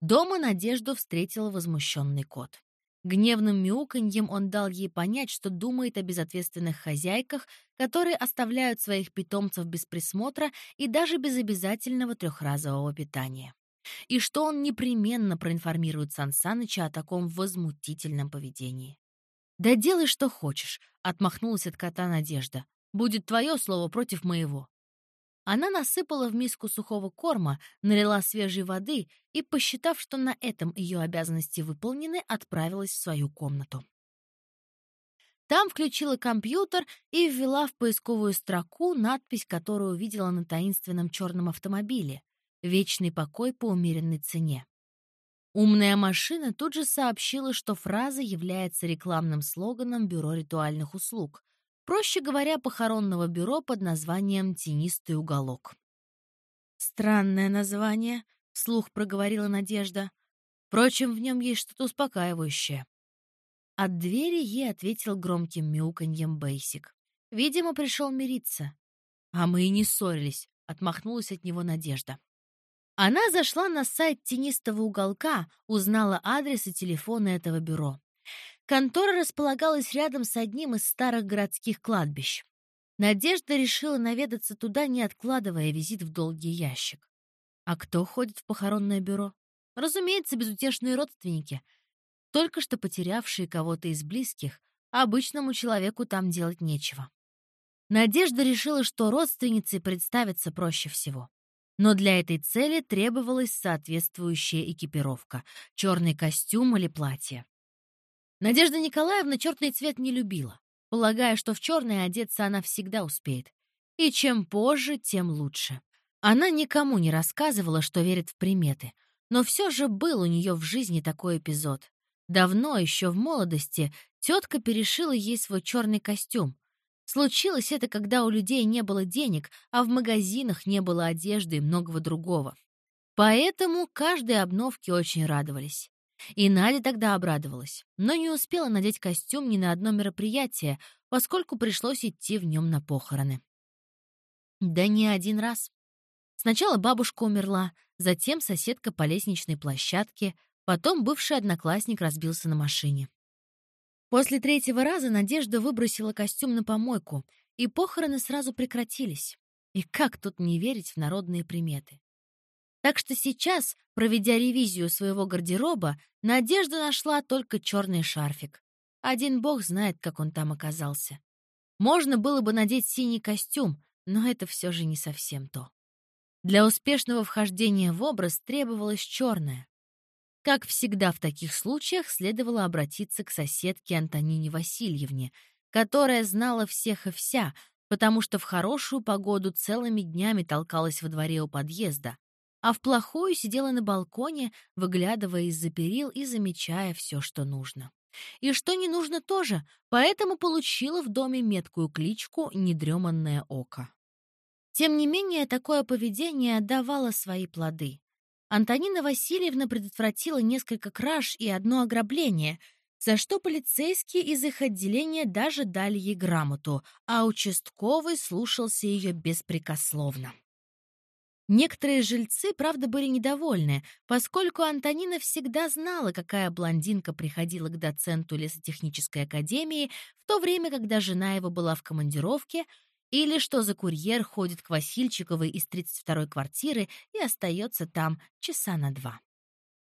Дома Надежду встретил возмущенный кот. Гневным мяуканьем он дал ей понять, что думает о безответственных хозяйках, которые оставляют своих питомцев без присмотра и даже без обязательного трехразового питания. И что он непременно проинформирует Сан Саныча о таком возмутительном поведении. «Да делай, что хочешь», — отмахнулась от кота Надежда. «Будет твое слово против моего». Она насыпала в миску сухого корма, налила свежей воды и, посчитав, что на этом ее обязанности выполнены, отправилась в свою комнату. Там включила компьютер и ввела в поисковую строку надпись, которую увидела на таинственном черном автомобиле «Вечный покой по умеренной цене». Умная машина тут же сообщила, что фраза является рекламным слоганом Бюро ритуальных услуг, Проще говоря, похоронного бюро под названием «Тенистый уголок». «Странное название», — вслух проговорила Надежда. «Впрочем, в нем есть что-то успокаивающее». От двери ей ответил громким мяуканьем Бейсик. Видимо, пришел мириться. «А мы и не ссорились», — отмахнулась от него Надежда. Она зашла на сайт тенистого уголка, узнала адрес и телефон этого бюро. Контора располагалась рядом с одним из старых городских кладбищ. Надежда решила наведаться туда, не откладывая визит в долгий ящик. А кто ходит в похоронное бюро? Разумеется, безутешные родственники. Только что потерявшие кого-то из близких, обычному человеку там делать нечего. Надежда решила, что родственницы представятся проще всего. Но для этой цели требовалась соответствующая экипировка — черный костюм или платье. Надежда Николаевна черный цвет не любила, полагая, что в черное одеться она всегда успеет. И чем позже, тем лучше. Она никому не рассказывала, что верит в приметы, но все же был у нее в жизни такой эпизод. Давно, еще в молодости, тетка перешила ей свой черный костюм. Случилось это, когда у людей не было денег, а в магазинах не было одежды и многого другого. Поэтому каждой обновке очень радовались. И Надя тогда обрадовалась, но не успела надеть костюм ни на одно мероприятие, поскольку пришлось идти в нем на похороны. Да не один раз. Сначала бабушка умерла, затем соседка по лестничной площадке, потом бывший одноклассник разбился на машине. После третьего раза Надежда выбросила костюм на помойку, и похороны сразу прекратились. И как тут не верить в народные приметы? Так что сейчас, проведя ревизию своего гардероба, Надежда нашла только черный шарфик. Один бог знает, как он там оказался. Можно было бы надеть синий костюм, но это все же не совсем то. Для успешного вхождения в образ требовалось черное. Как всегда в таких случаях следовало обратиться к соседке Антонине Васильевне, которая знала всех и вся, потому что в хорошую погоду целыми днями толкалась во дворе у подъезда, а в плохую сидела на балконе, выглядывая из-за перил и замечая все, что нужно. И что не нужно тоже, поэтому получила в доме меткую кличку «Недреманное око». Тем не менее, такое поведение давало свои плоды. Антонина Васильевна предотвратила несколько краж и одно ограбление, за что полицейские из их отделения даже дали ей грамоту, а участковый слушался ее беспрекословно. Некоторые жильцы, правда, были недовольны, поскольку Антонина всегда знала, какая блондинка приходила к доценту лесотехнической академии в то время, когда жена его была в командировке, или что за курьер ходит к Васильчиковой из 32-й квартиры и остается там часа на два.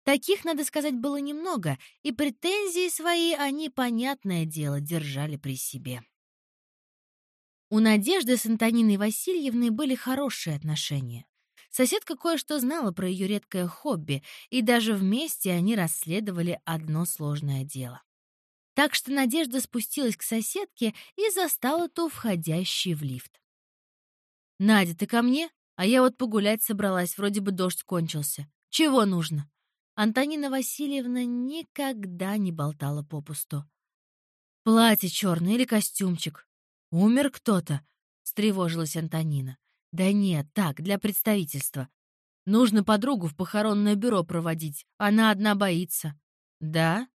Таких, надо сказать, было немного, и претензии свои они, понятное дело, держали при себе. У Надежды с Антониной Васильевной были хорошие отношения. Соседка кое-что знала про ее редкое хобби, и даже вместе они расследовали одно сложное дело. Так что Надежда спустилась к соседке и застала ту входящей в лифт. «Надя, ты ко мне? А я вот погулять собралась, вроде бы дождь кончился. Чего нужно?» Антонина Васильевна никогда не болтала попусту. «Платье черное или костюмчик? Умер кто-то?» — встревожилась Антонина. «Да нет, так, для представительства. Нужно подругу в похоронное бюро проводить. Она одна боится». «Да?»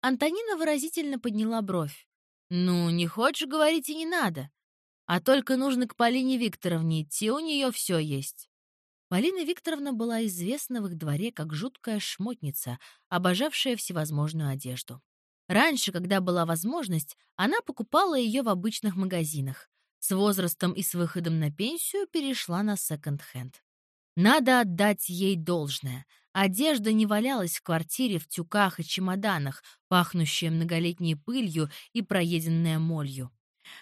Антонина выразительно подняла бровь. «Ну, не хочешь говорить и не надо. А только нужно к Полине Викторовне идти, у нее все есть». Полина Викторовна была известна в их дворе как жуткая шмотница, обожавшая всевозможную одежду. Раньше, когда была возможность, она покупала ее в обычных магазинах. С возрастом и с выходом на пенсию перешла на секонд-хенд. Надо отдать ей должное. Одежда не валялась в квартире в тюках и чемоданах, пахнущая многолетней пылью и проеденная молью.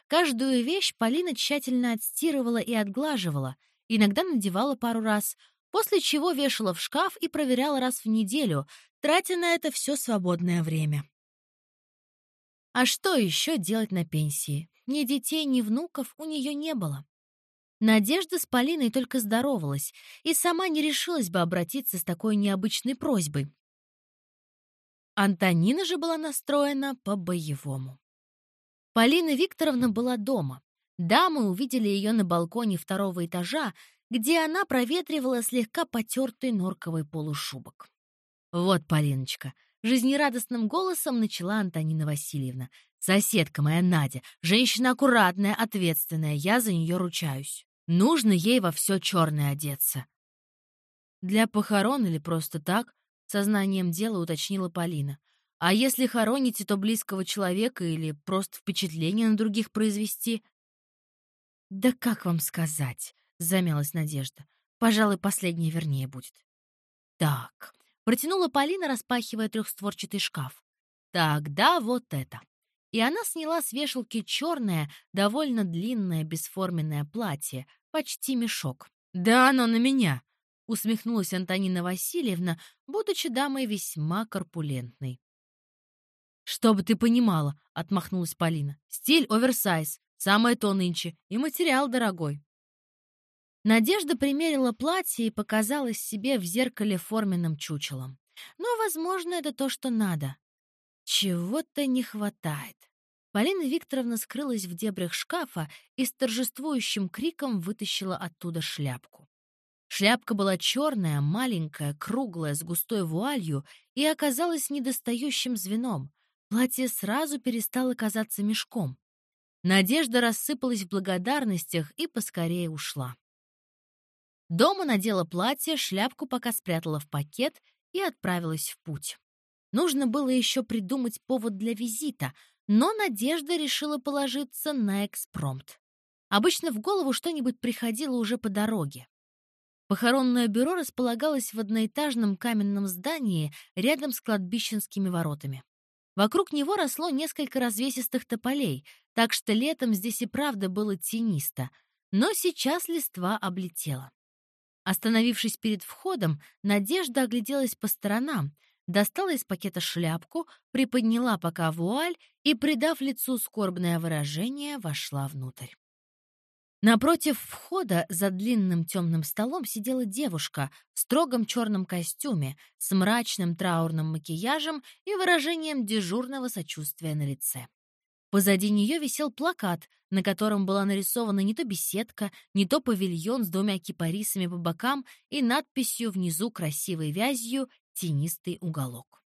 Каждую вещь Полина тщательно отстирывала и отглаживала, иногда надевала пару раз, после чего вешала в шкаф и проверяла раз в неделю, тратя на это все свободное время. А что еще делать на пенсии? Ни детей, ни внуков у нее не было. Надежда с Полиной только здоровалась и сама не решилась бы обратиться с такой необычной просьбой. Антонина же была настроена по-боевому. Полина Викторовна была дома. Дамы увидели ее на балконе второго этажа, где она проветривала слегка потертый норковый полушубок. «Вот, Полиночка, Жизнерадостным голосом начала Антонина Васильевна. «Соседка моя Надя, женщина аккуратная, ответственная, я за нее ручаюсь. Нужно ей во все черное одеться». «Для похорон или просто так?» — сознанием дела уточнила Полина. «А если хороните, то близкого человека или просто впечатление на других произвести?» «Да как вам сказать?» — замялась Надежда. «Пожалуй, последнее вернее будет». «Так, Протянула Полина, распахивая трехстворчатый шкаф. «Тогда вот это». И она сняла с вешалки черное, довольно длинное бесформенное платье, почти мешок. «Да оно на меня!» — усмехнулась Антонина Васильевна, будучи дамой весьма корпулентной. «Чтобы ты понимала», — отмахнулась Полина, — «стиль оверсайз, самое то нынче, и материал дорогой». Надежда примерила платье и показалась себе в зеркале форменным чучелом. Но, возможно, это то, что надо. Чего-то не хватает. Полина Викторовна скрылась в дебрях шкафа и с торжествующим криком вытащила оттуда шляпку. Шляпка была черная, маленькая, круглая, с густой вуалью и оказалась недостающим звеном. Платье сразу перестало казаться мешком. Надежда рассыпалась в благодарностях и поскорее ушла. Дома надела платье, шляпку пока спрятала в пакет и отправилась в путь. Нужно было еще придумать повод для визита, но Надежда решила положиться на экспромт. Обычно в голову что-нибудь приходило уже по дороге. Похоронное бюро располагалось в одноэтажном каменном здании рядом с кладбищенскими воротами. Вокруг него росло несколько развесистых тополей, так что летом здесь и правда было тенисто, но сейчас листва облетела. Остановившись перед входом, Надежда огляделась по сторонам, достала из пакета шляпку, приподняла пока вуаль и, придав лицу скорбное выражение, вошла внутрь. Напротив входа за длинным темным столом сидела девушка в строгом черном костюме с мрачным траурным макияжем и выражением дежурного сочувствия на лице. Позади нее висел плакат, на котором была нарисована не то беседка, не то павильон с двумя кипарисами по бокам и надписью внизу красивой вязью «Тенистый уголок».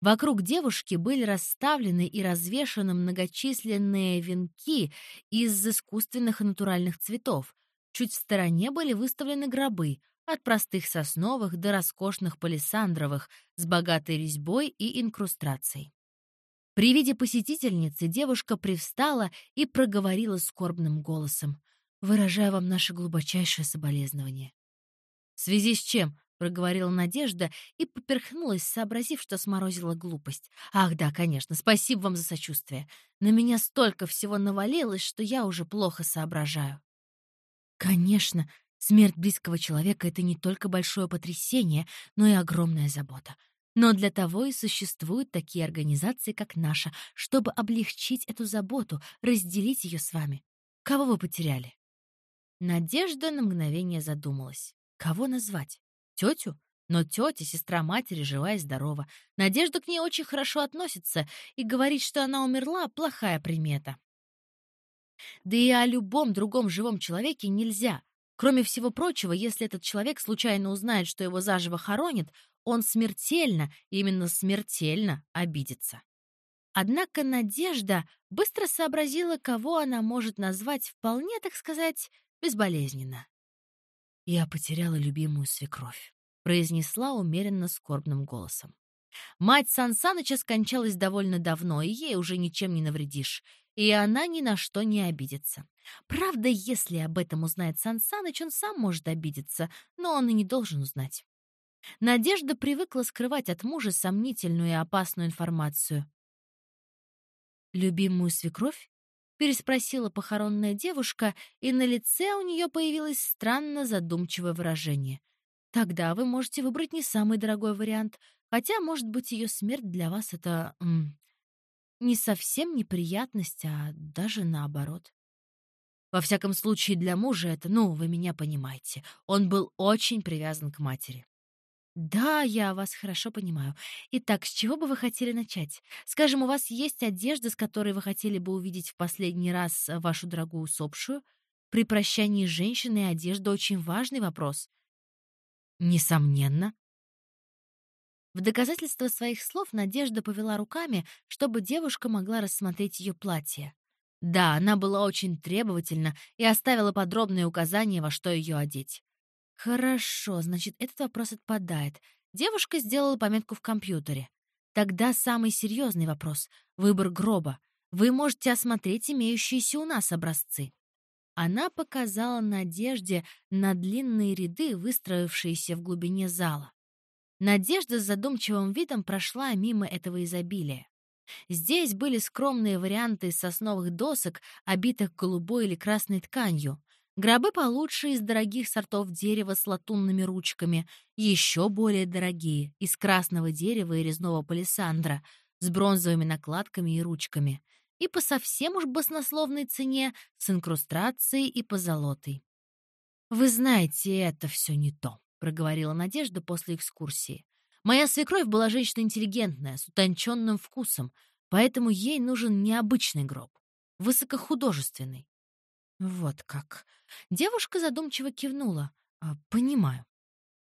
Вокруг девушки были расставлены и развешаны многочисленные венки из искусственных и натуральных цветов. Чуть в стороне были выставлены гробы, от простых сосновых до роскошных палисандровых, с богатой резьбой и инкрустрацией. При виде посетительницы девушка привстала и проговорила скорбным голосом. «Выражаю вам наше глубочайшее соболезнование». «В связи с чем?» — проговорила Надежда и поперхнулась, сообразив, что сморозила глупость. «Ах, да, конечно, спасибо вам за сочувствие. На меня столько всего навалилось, что я уже плохо соображаю». «Конечно, смерть близкого человека — это не только большое потрясение, но и огромная забота. Но для того и существуют такие организации, как наша, чтобы облегчить эту заботу, разделить ее с вами. Кого вы потеряли?» Надежда на мгновение задумалась. Кого назвать? Тетю? Но тетя, сестра матери, жива и здорова. Надежда к ней очень хорошо относится и говорит, что она умерла — плохая примета. Да и о любом другом живом человеке нельзя. Кроме всего прочего, если этот человек случайно узнает, что его заживо хоронят, он смертельно, именно смертельно обидится. Однако Надежда быстро сообразила, кого она может назвать вполне, так сказать, безболезненно. «Я потеряла любимую свекровь», — произнесла умеренно скорбным голосом. Мать Сан Саныча скончалась довольно давно, и ей уже ничем не навредишь, и она ни на что не обидится. Правда, если об этом узнает Сан Саныч, он сам может обидеться, но он и не должен узнать. Надежда привыкла скрывать от мужа сомнительную и опасную информацию. «Любимую свекровь?» — переспросила похоронная девушка, и на лице у нее появилось странно задумчивое выражение. «Тогда вы можете выбрать не самый дорогой вариант, хотя, может быть, ее смерть для вас — это м, не совсем неприятность, а даже наоборот. Во всяком случае, для мужа это, ну, вы меня понимаете, он был очень привязан к матери. Да, я вас хорошо понимаю. Итак, с чего бы вы хотели начать? Скажем, у вас есть одежда, с которой вы хотели бы увидеть в последний раз вашу дорогую усопшую? При прощании с женщиной одежда очень важный вопрос. Несомненно. В доказательство своих слов Надежда повела руками, чтобы девушка могла рассмотреть ее платье. Да, она была очень требовательна и оставила подробные указания, во что ее одеть. Хорошо, значит, этот вопрос отпадает. Девушка сделала пометку в компьютере. Тогда самый серьезный вопрос — выбор гроба. Вы можете осмотреть имеющиеся у нас образцы. Она показала Надежде на длинные ряды, выстроившиеся в глубине зала. Надежда с задумчивым видом прошла мимо этого изобилия. Здесь были скромные варианты из сосновых досок, обитых голубой или красной тканью, гробы получше из дорогих сортов дерева с латунными ручками, еще более дорогие, из красного дерева и резного палисандра, с бронзовыми накладками и ручками, и по совсем уж баснословной цене с инкрустрацией и позолотой. Вы знаете, это все не то проговорила Надежда после экскурсии. Моя свекровь была женщина интеллигентная, с утонченным вкусом, поэтому ей нужен необычный гроб, высокохудожественный. Вот как. Девушка задумчиво кивнула. А, понимаю.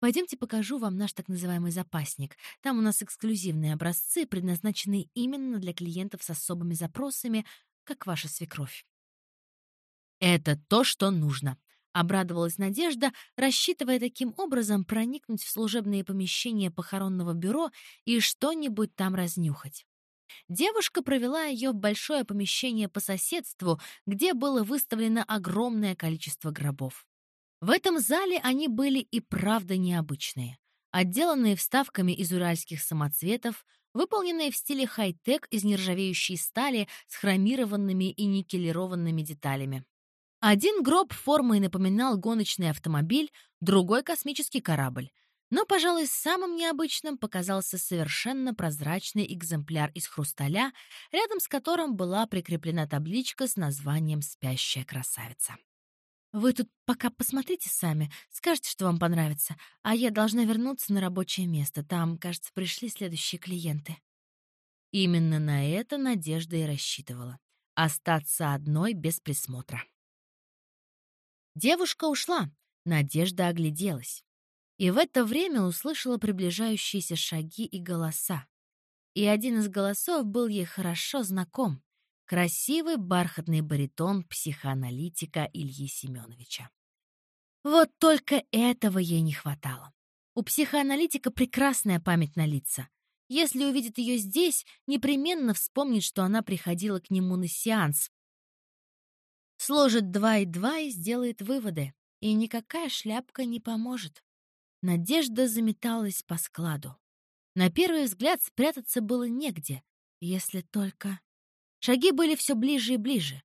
Пойдемте покажу вам наш так называемый запасник. Там у нас эксклюзивные образцы, предназначенные именно для клиентов с особыми запросами, как ваша свекровь. Это то, что нужно, Обрадовалась Надежда, рассчитывая таким образом проникнуть в служебные помещения похоронного бюро и что-нибудь там разнюхать. Девушка провела ее в большое помещение по соседству, где было выставлено огромное количество гробов. В этом зале они были и правда необычные. Отделанные вставками из уральских самоцветов, выполненные в стиле хай-тек из нержавеющей стали с хромированными и никелированными деталями. Один гроб формой напоминал гоночный автомобиль, другой — космический корабль. Но, пожалуй, самым необычным показался совершенно прозрачный экземпляр из хрусталя, рядом с которым была прикреплена табличка с названием «Спящая красавица». «Вы тут пока посмотрите сами, скажете, что вам понравится, а я должна вернуться на рабочее место. Там, кажется, пришли следующие клиенты». Именно на это Надежда и рассчитывала. Остаться одной без присмотра. Девушка ушла, Надежда огляделась. И в это время услышала приближающиеся шаги и голоса. И один из голосов был ей хорошо знаком. Красивый бархатный баритон психоаналитика Ильи Семеновича. Вот только этого ей не хватало. У психоаналитика прекрасная память на лица. Если увидит ее здесь, непременно вспомнит, что она приходила к нему на сеанс, Сложит два и два и сделает выводы, и никакая шляпка не поможет. Надежда заметалась по складу. На первый взгляд спрятаться было негде, если только... Шаги были все ближе и ближе.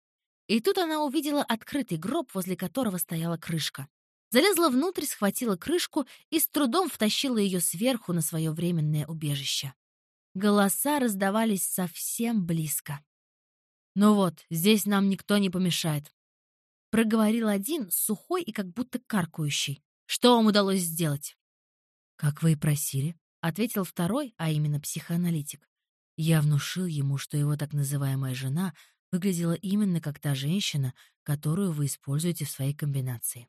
И тут она увидела открытый гроб, возле которого стояла крышка. Залезла внутрь, схватила крышку и с трудом втащила ее сверху на свое временное убежище. Голоса раздавались совсем близко. «Ну вот, здесь нам никто не помешает», — проговорил один, сухой и как будто каркающий. «Что вам удалось сделать?» «Как вы и просили», — ответил второй, а именно психоаналитик. Я внушил ему, что его так называемая жена выглядела именно как та женщина, которую вы используете в своей комбинации.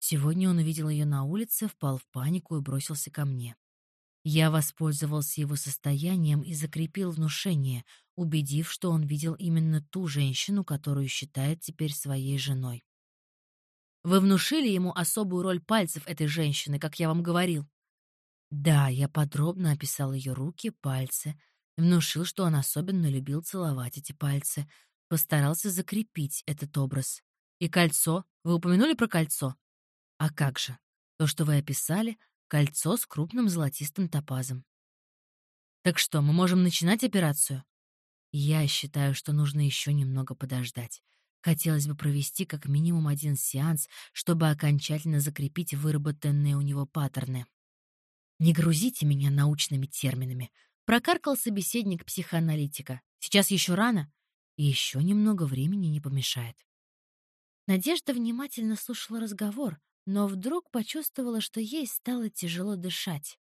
Сегодня он увидел ее на улице, впал в панику и бросился ко мне. Я воспользовался его состоянием и закрепил внушение, убедив, что он видел именно ту женщину, которую считает теперь своей женой. Вы внушили ему особую роль пальцев этой женщины, как я вам говорил. Да, я подробно описал ее руки, пальцы, внушил, что он особенно любил целовать эти пальцы, постарался закрепить этот образ. И кольцо? Вы упомянули про кольцо? А как же? То, что вы описали, кольцо с крупным золотистым топазом. Так что, мы можем начинать операцию? Я считаю, что нужно еще немного подождать. Хотелось бы провести как минимум один сеанс, чтобы окончательно закрепить выработанные у него паттерны. «Не грузите меня научными терминами», — прокаркал собеседник психоаналитика. «Сейчас еще рано, и еще немного времени не помешает». Надежда внимательно слушала разговор, но вдруг почувствовала, что ей стало тяжело дышать.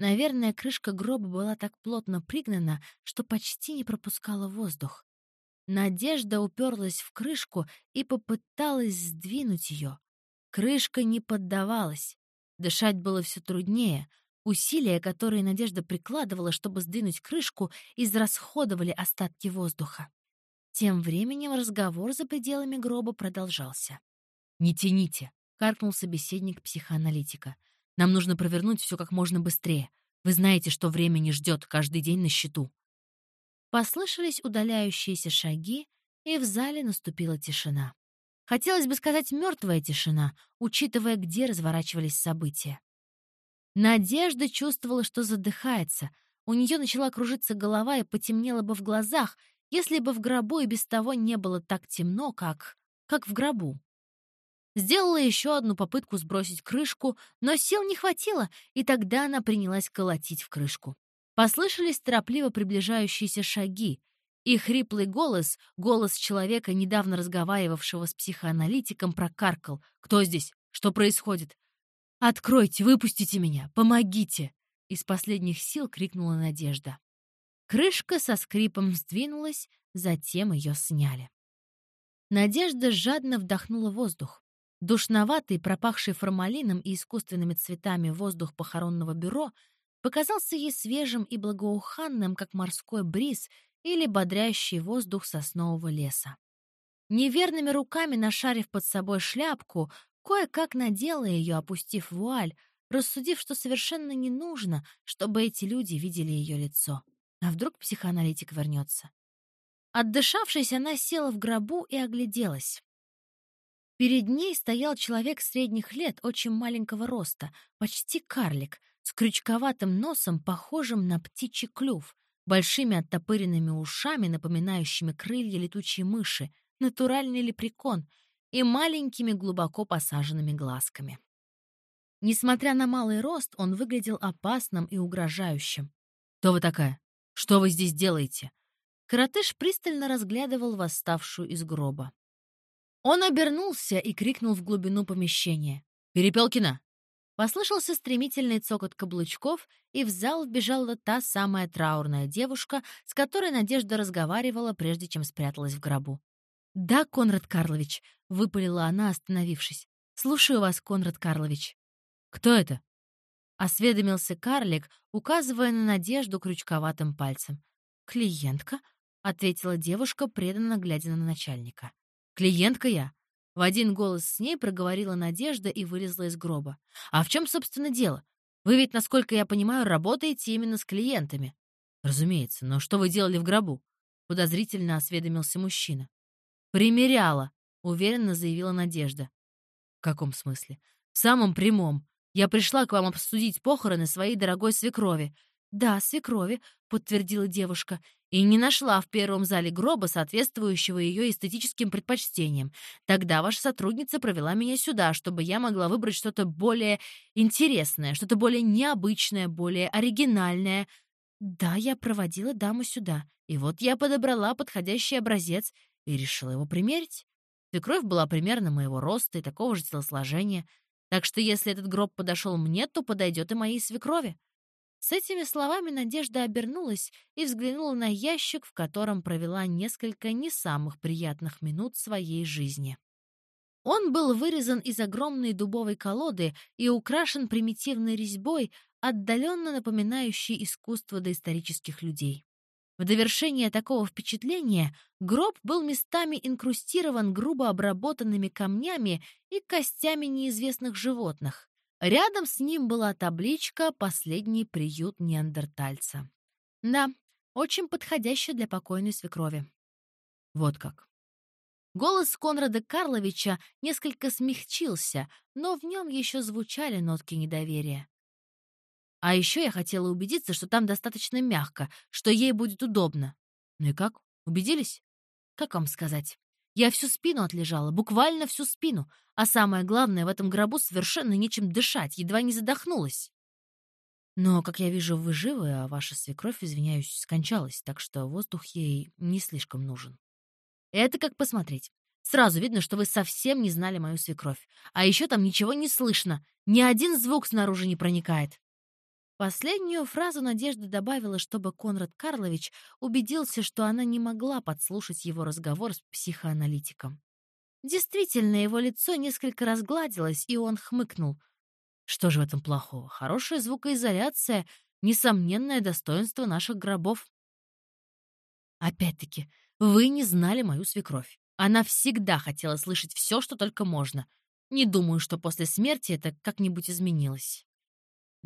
Наверное, крышка гроба была так плотно пригнана, что почти не пропускала воздух. Надежда уперлась в крышку и попыталась сдвинуть ее. Крышка не поддавалась. Дышать было все труднее. Усилия, которые Надежда прикладывала, чтобы сдвинуть крышку, израсходовали остатки воздуха. Тем временем разговор за пределами гроба продолжался. «Не тяните», — каркнул собеседник психоаналитика. Нам нужно провернуть все как можно быстрее. Вы знаете, что время не ждет, каждый день на счету». Послышались удаляющиеся шаги, и в зале наступила тишина. Хотелось бы сказать мертвая тишина, учитывая, где разворачивались события. Надежда чувствовала, что задыхается. У нее начала кружиться голова и потемнело бы в глазах, если бы в гробу и без того не было так темно, как... как в гробу. Сделала еще одну попытку сбросить крышку, но сил не хватило, и тогда она принялась колотить в крышку. Послышались торопливо приближающиеся шаги, и хриплый голос, голос человека, недавно разговаривавшего с психоаналитиком, прокаркал. «Кто здесь? Что происходит?» «Откройте, выпустите меня! Помогите!» Из последних сил крикнула Надежда. Крышка со скрипом сдвинулась, затем ее сняли. Надежда жадно вдохнула воздух. Душноватый, пропахший формалином и искусственными цветами воздух похоронного бюро показался ей свежим и благоуханным, как морской бриз или бодрящий воздух соснового леса. Неверными руками нашарив под собой шляпку, кое-как надела ее, опустив вуаль, рассудив, что совершенно не нужно, чтобы эти люди видели ее лицо. А вдруг психоаналитик вернется? Отдышавшись, она села в гробу и огляделась. Перед ней стоял человек средних лет, очень маленького роста, почти карлик, с крючковатым носом, похожим на птичий клюв, большими оттопыренными ушами, напоминающими крылья летучей мыши, натуральный лепрекон и маленькими глубоко посаженными глазками. Несмотря на малый рост, он выглядел опасным и угрожающим. «Кто вы такая? Что вы здесь делаете?» Коротыш пристально разглядывал восставшую из гроба. Он обернулся и крикнул в глубину помещения. «Перепелкина!» Послышался стремительный цокот каблучков, и в зал вбежала та самая траурная девушка, с которой Надежда разговаривала, прежде чем спряталась в гробу. «Да, Конрад Карлович», — выпалила она, остановившись. «Слушаю вас, Конрад Карлович». «Кто это?» — осведомился карлик, указывая на Надежду крючковатым пальцем. «Клиентка», — ответила девушка, преданно глядя на начальника. «Клиентка я». В один голос с ней проговорила Надежда и вылезла из гроба. «А в чем, собственно, дело? Вы ведь, насколько я понимаю, работаете именно с клиентами». «Разумеется, но что вы делали в гробу?» Подозрительно осведомился мужчина. «Примеряла», — уверенно заявила Надежда. «В каком смысле?» «В самом прямом. Я пришла к вам обсудить похороны своей дорогой свекрови». «Да, свекрови», — подтвердила девушка и не нашла в первом зале гроба соответствующего ее эстетическим предпочтениям. Тогда ваша сотрудница провела меня сюда, чтобы я могла выбрать что-то более интересное, что-то более необычное, более оригинальное. Да, я проводила даму сюда, и вот я подобрала подходящий образец и решила его примерить. Свекровь была примерно моего роста и такого же телосложения, так что если этот гроб подошел мне, то подойдет и моей свекрови. С этими словами Надежда обернулась и взглянула на ящик, в котором провела несколько не самых приятных минут своей жизни. Он был вырезан из огромной дубовой колоды и украшен примитивной резьбой, отдаленно напоминающей искусство доисторических людей. В довершение такого впечатления гроб был местами инкрустирован грубо обработанными камнями и костями неизвестных животных. Рядом с ним была табличка «Последний приют неандертальца». Да, очень подходящая для покойной свекрови. Вот как. Голос Конрада Карловича несколько смягчился, но в нем еще звучали нотки недоверия. А еще я хотела убедиться, что там достаточно мягко, что ей будет удобно. Ну и как? Убедились? Как вам сказать? Я всю спину отлежала, буквально всю спину. А самое главное, в этом гробу совершенно нечем дышать, едва не задохнулась. Но, как я вижу, вы живы, а ваша свекровь, извиняюсь, скончалась, так что воздух ей не слишком нужен. Это как посмотреть. Сразу видно, что вы совсем не знали мою свекровь. А еще там ничего не слышно. Ни один звук снаружи не проникает. Последнюю фразу Надежда добавила, чтобы Конрад Карлович убедился, что она не могла подслушать его разговор с психоаналитиком. Действительно, его лицо несколько разгладилось, и он хмыкнул. Что же в этом плохого? Хорошая звукоизоляция — несомненное достоинство наших гробов. Опять-таки, вы не знали мою свекровь. Она всегда хотела слышать все, что только можно. Не думаю, что после смерти это как-нибудь изменилось.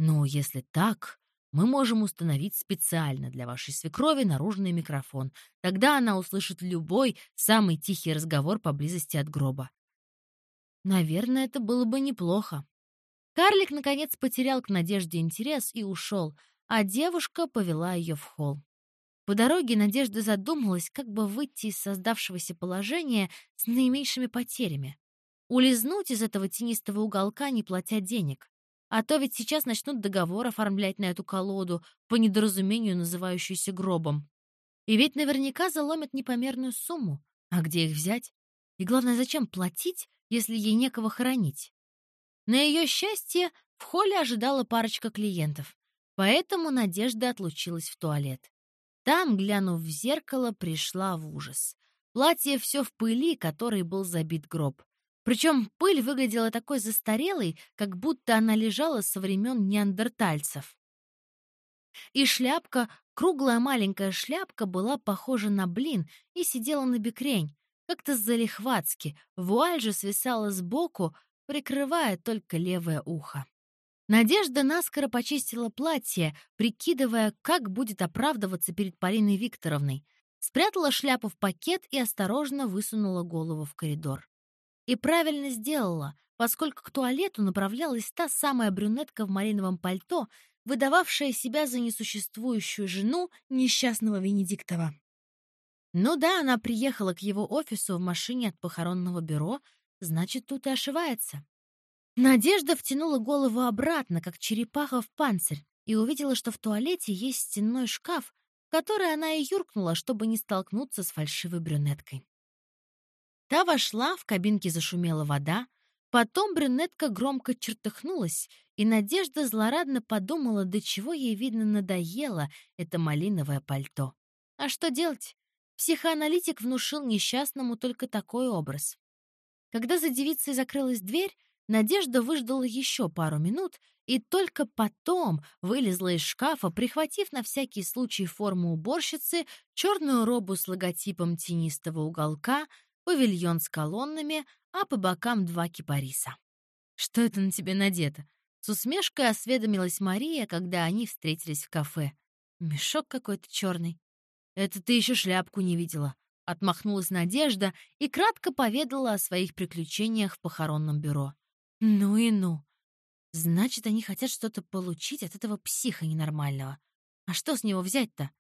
Но если так, мы можем установить специально для вашей свекрови наружный микрофон. Тогда она услышит любой самый тихий разговор поблизости от гроба. Наверное, это было бы неплохо. Карлик, наконец, потерял к Надежде интерес и ушел, а девушка повела ее в холл. По дороге Надежда задумалась, как бы выйти из создавшегося положения с наименьшими потерями. Улизнуть из этого тенистого уголка, не платя денег. А то ведь сейчас начнут договор оформлять на эту колоду, по недоразумению называющуюся гробом. И ведь наверняка заломят непомерную сумму. А где их взять? И главное, зачем платить, если ей некого хоронить? На ее счастье в холле ожидала парочка клиентов, поэтому Надежда отлучилась в туалет. Там, глянув в зеркало, пришла в ужас. Платье все в пыли, которой был забит гроб. Причем пыль выглядела такой застарелой, как будто она лежала со времен неандертальцев. И шляпка, круглая маленькая шляпка, была похожа на блин и сидела на бекрень, как-то залихватски, вуаль же свисала сбоку, прикрывая только левое ухо. Надежда наскоро почистила платье, прикидывая, как будет оправдываться перед Полиной Викторовной, спрятала шляпу в пакет и осторожно высунула голову в коридор. И правильно сделала, поскольку к туалету направлялась та самая брюнетка в малиновом пальто, выдававшая себя за несуществующую жену несчастного Венедиктова. Ну да, она приехала к его офису в машине от похоронного бюро, значит, тут и ошивается. Надежда втянула голову обратно, как черепаха в панцирь, и увидела, что в туалете есть стенной шкаф, в который она и юркнула, чтобы не столкнуться с фальшивой брюнеткой. Та вошла, в кабинке зашумела вода, потом брюнетка громко чертыхнулась, и Надежда злорадно подумала, до чего ей, видно, надоело это малиновое пальто. А что делать? Психоаналитик внушил несчастному только такой образ. Когда за девицей закрылась дверь, Надежда выждала еще пару минут и только потом вылезла из шкафа, прихватив на всякий случай форму уборщицы, черную робу с логотипом тенистого уголка, павильон с колоннами, а по бокам два кипариса. «Что это на тебе надето?» С усмешкой осведомилась Мария, когда они встретились в кафе. «Мешок какой-то черный. Это ты еще шляпку не видела», — отмахнулась Надежда и кратко поведала о своих приключениях в похоронном бюро. «Ну и ну. Значит, они хотят что-то получить от этого психа ненормального. А что с него взять-то?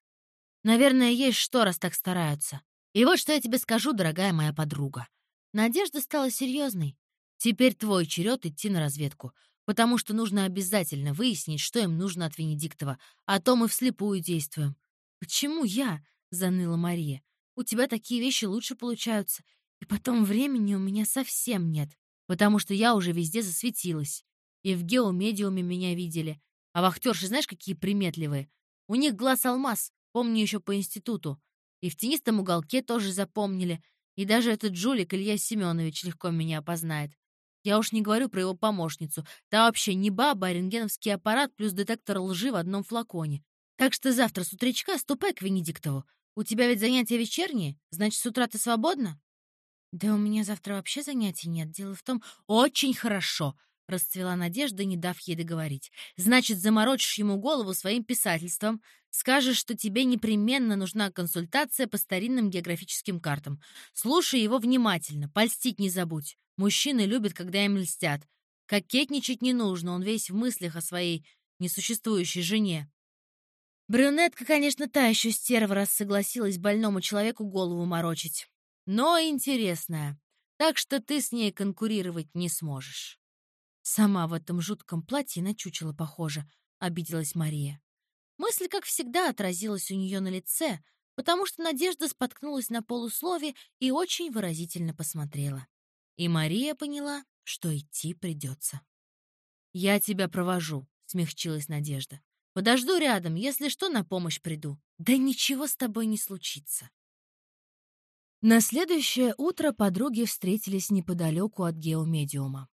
Наверное, есть что, раз так стараются. И вот что я тебе скажу, дорогая моя подруга. Надежда стала серьезной. Теперь твой черед идти на разведку, потому что нужно обязательно выяснить, что им нужно от Венедиктова, а то мы вслепую действуем. «Почему я?» — заныла Мария. «У тебя такие вещи лучше получаются. И потом времени у меня совсем нет, потому что я уже везде засветилась. И в геомедиуме меня видели. А вахтерши знаешь, какие приметливые? У них глаз алмаз, помню еще по институту. И в тенистом уголке тоже запомнили. И даже этот жулик Илья Семенович легко меня опознает. Я уж не говорю про его помощницу. Та вообще не баба, а рентгеновский аппарат плюс детектор лжи в одном флаконе. Так что завтра с утречка ступай к Венедиктову. У тебя ведь занятия вечерние, значит, с утра ты свободна?» «Да у меня завтра вообще занятий нет. Дело в том...» «Очень хорошо!» — расцвела Надежда, не дав ей договорить. «Значит, заморочишь ему голову своим писательством, скажешь, что тебе непременно нужна консультация по старинным географическим картам. Слушай его внимательно, польстить не забудь. Мужчины любят, когда им льстят. Кокетничать не нужно, он весь в мыслях о своей несуществующей жене. Брюнетка, конечно, та еще стерва, раз согласилась больному человеку голову морочить. Но интересная. Так что ты с ней конкурировать не сможешь. Сама в этом жутком платье на чучело похожа, обиделась Мария. Мысль, как всегда, отразилась у нее на лице, потому что Надежда споткнулась на полуслове и очень выразительно посмотрела. И Мария поняла, что идти придется. «Я тебя провожу», — смягчилась Надежда. «Подожду рядом, если что, на помощь приду. Да ничего с тобой не случится». На следующее утро подруги встретились неподалеку от геомедиума.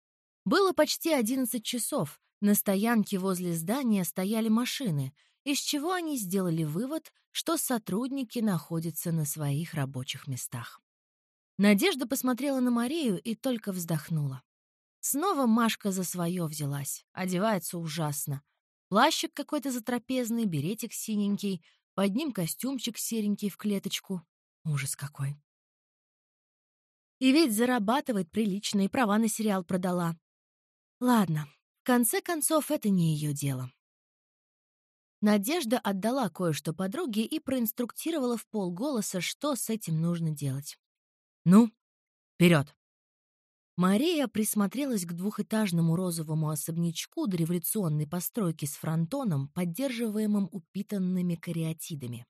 Было почти одиннадцать часов, на стоянке возле здания стояли машины, из чего они сделали вывод, что сотрудники находятся на своих рабочих местах. Надежда посмотрела на Марию и только вздохнула. Снова Машка за свое взялась. Одевается ужасно. Плащик какой-то затрапезный, беретик синенький, под ним костюмчик серенький в клеточку. Ужас какой. И ведь зарабатывает прилично, и права на сериал продала. Ладно, в конце концов, это не ее дело. Надежда отдала кое-что подруге и проинструктировала в полголоса, что с этим нужно делать. «Ну, вперед! Мария присмотрелась к двухэтажному розовому особнячку дореволюционной постройки с фронтоном, поддерживаемым упитанными кариатидами.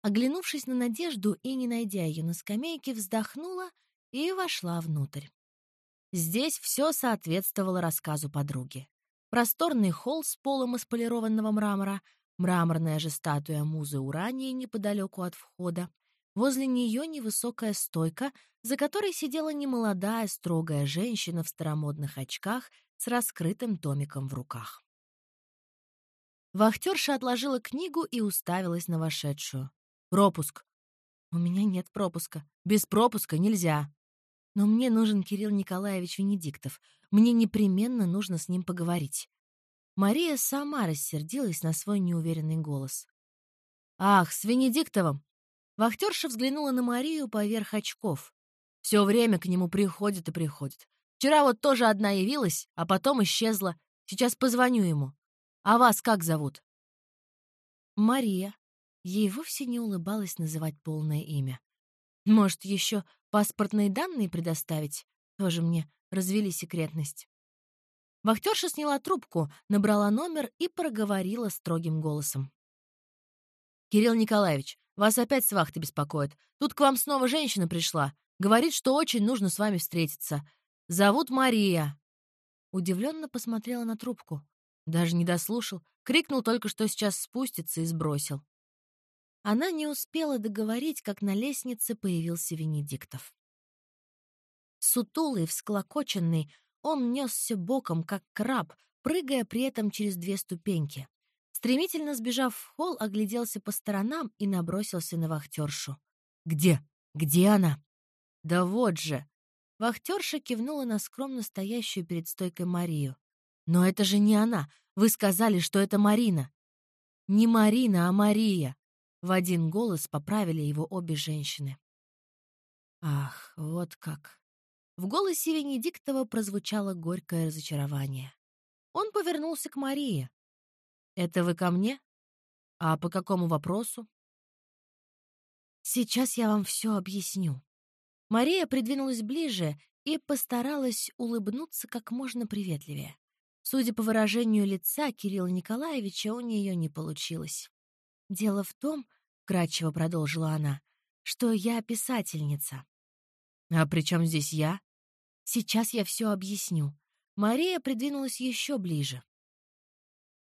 Оглянувшись на Надежду и не найдя ее на скамейке, вздохнула и вошла внутрь. Здесь все соответствовало рассказу подруги. Просторный холл с полом из полированного мрамора, мраморная же статуя музы Урании неподалеку от входа, Возле нее невысокая стойка, за которой сидела немолодая строгая женщина в старомодных очках с раскрытым томиком в руках. Вахтерша отложила книгу и уставилась на вошедшую. «Пропуск». «У меня нет пропуска. Без пропуска нельзя». «Но мне нужен Кирилл Николаевич Венедиктов. Мне непременно нужно с ним поговорить». Мария сама рассердилась на свой неуверенный голос. «Ах, с Венедиктовым! Вахтерша взглянула на Марию поверх очков. Все время к нему приходит и приходит. Вчера вот тоже одна явилась, а потом исчезла. Сейчас позвоню ему. А вас как зовут? Мария. Ей вовсе не улыбалось называть полное имя. Может, еще паспортные данные предоставить? Тоже мне развели секретность. Вахтерша сняла трубку, набрала номер и проговорила строгим голосом. «Кирилл Николаевич, вас опять с вахты беспокоит. Тут к вам снова женщина пришла. Говорит, что очень нужно с вами встретиться. Зовут Мария». Удивленно посмотрела на трубку. Даже не дослушал. Крикнул только, что сейчас спустится, и сбросил. Она не успела договорить, как на лестнице появился Венедиктов. Сутулый, всклокоченный, он несся боком, как краб, прыгая при этом через две ступеньки. Стремительно сбежав в холл, огляделся по сторонам и набросился на вахтершу. «Где? Где она?» «Да вот же!» Вахтерша кивнула на скромно стоящую перед стойкой Марию. «Но это же не она! Вы сказали, что это Марина!» «Не Марина, а Мария!» В один голос поправили его обе женщины. «Ах, вот как!» В голосе Венедиктова прозвучало горькое разочарование. Он повернулся к Марии. «Это вы ко мне? А по какому вопросу?» «Сейчас я вам все объясню». Мария придвинулась ближе и постаралась улыбнуться как можно приветливее. Судя по выражению лица Кирилла Николаевича, у нее не получилось. «Дело в том, — кратчево продолжила она, — что я писательница». «А при чем здесь я?» «Сейчас я все объясню». Мария придвинулась еще ближе.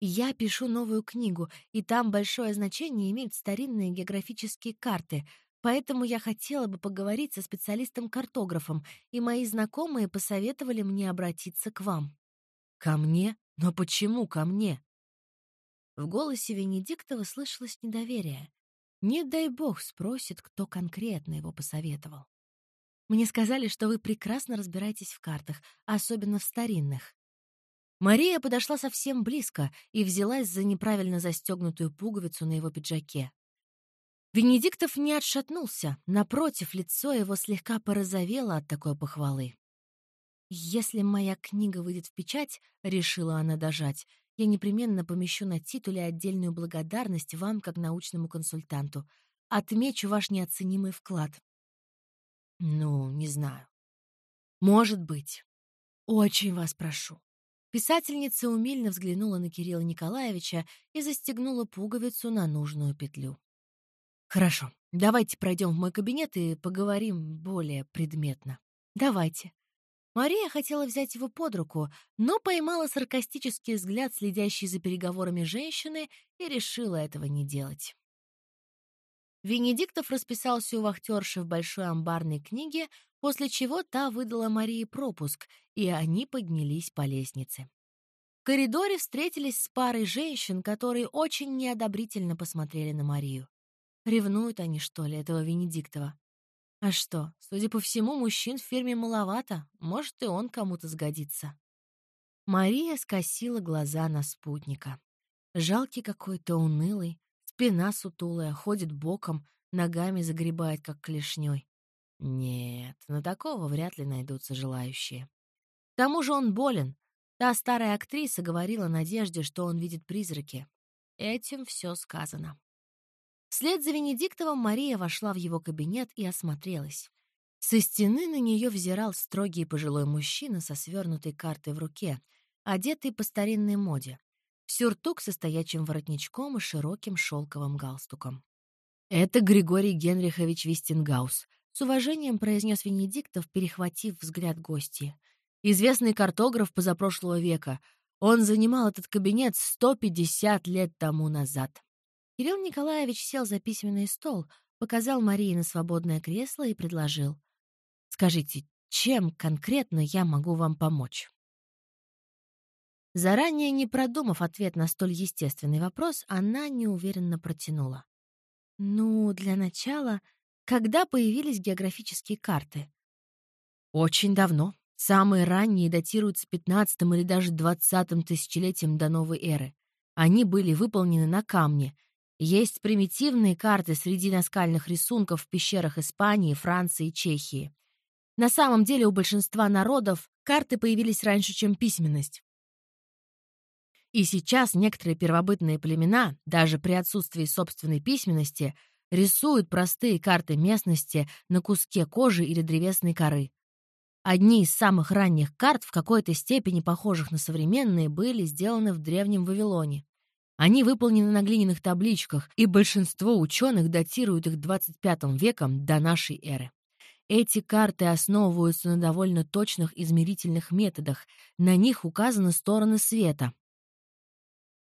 Я пишу новую книгу, и там большое значение имеют старинные географические карты, поэтому я хотела бы поговорить со специалистом-картографом, и мои знакомые посоветовали мне обратиться к вам. Ко мне? Но почему ко мне? В голосе Венедиктова слышалось недоверие. Не дай бог спросит, кто конкретно его посоветовал. Мне сказали, что вы прекрасно разбираетесь в картах, особенно в старинных. Мария подошла совсем близко и взялась за неправильно застегнутую пуговицу на его пиджаке. Венедиктов не отшатнулся, напротив, лицо его слегка порозовело от такой похвалы. «Если моя книга выйдет в печать», — решила она дожать, «я непременно помещу на титуле отдельную благодарность вам как научному консультанту. Отмечу ваш неоценимый вклад». «Ну, не знаю. Может быть. Очень вас прошу». Писательница умильно взглянула на Кирилла Николаевича и застегнула пуговицу на нужную петлю. «Хорошо, давайте пройдем в мой кабинет и поговорим более предметно. Давайте». Мария хотела взять его под руку, но поймала саркастический взгляд, следящий за переговорами женщины, и решила этого не делать. Венедиктов расписался у вахтерши в большой амбарной книге, после чего та выдала Марии пропуск, и они поднялись по лестнице. В коридоре встретились с парой женщин, которые очень неодобрительно посмотрели на Марию. Ревнуют они, что ли, этого Венедиктова? А что, судя по всему, мужчин в фирме маловато, может, и он кому-то сгодится. Мария скосила глаза на спутника. Жалкий какой-то унылый, спина сутулая, ходит боком, ногами загребает, как клешней. Нет, на такого вряд ли найдутся желающие. К тому же он болен. Та старая актриса говорила Надежде, что он видит призраки. Этим все сказано. Вслед за Венедиктовым Мария вошла в его кабинет и осмотрелась. Со стены на нее взирал строгий пожилой мужчина со свернутой картой в руке, одетый по старинной моде. Сюртук со стоячим воротничком и широким шелковым галстуком. «Это Григорий Генрихович Вестингаус», — с уважением произнес Венедиктов, перехватив взгляд гостья. «Известный картограф позапрошлого века. Он занимал этот кабинет 150 лет тому назад». Кирилл Николаевич сел за письменный стол, показал Марии на свободное кресло и предложил. «Скажите, чем конкретно я могу вам помочь?» Заранее не продумав ответ на столь естественный вопрос, она неуверенно протянула. «Ну, для начала, когда появились географические карты?» «Очень давно. Самые ранние датируются 15 или даже 20 тысячелетием до новой эры. Они были выполнены на камне — есть примитивные карты среди наскальных рисунков в пещерах Испании, Франции и Чехии. На самом деле у большинства народов карты появились раньше, чем письменность. И сейчас некоторые первобытные племена, даже при отсутствии собственной письменности, рисуют простые карты местности на куске кожи или древесной коры. Одни из самых ранних карт, в какой-то степени похожих на современные, были сделаны в Древнем Вавилоне. Они выполнены на глиняных табличках, и большинство ученых датируют их 25 веком до нашей эры. Эти карты основываются на довольно точных измерительных методах. На них указаны стороны света.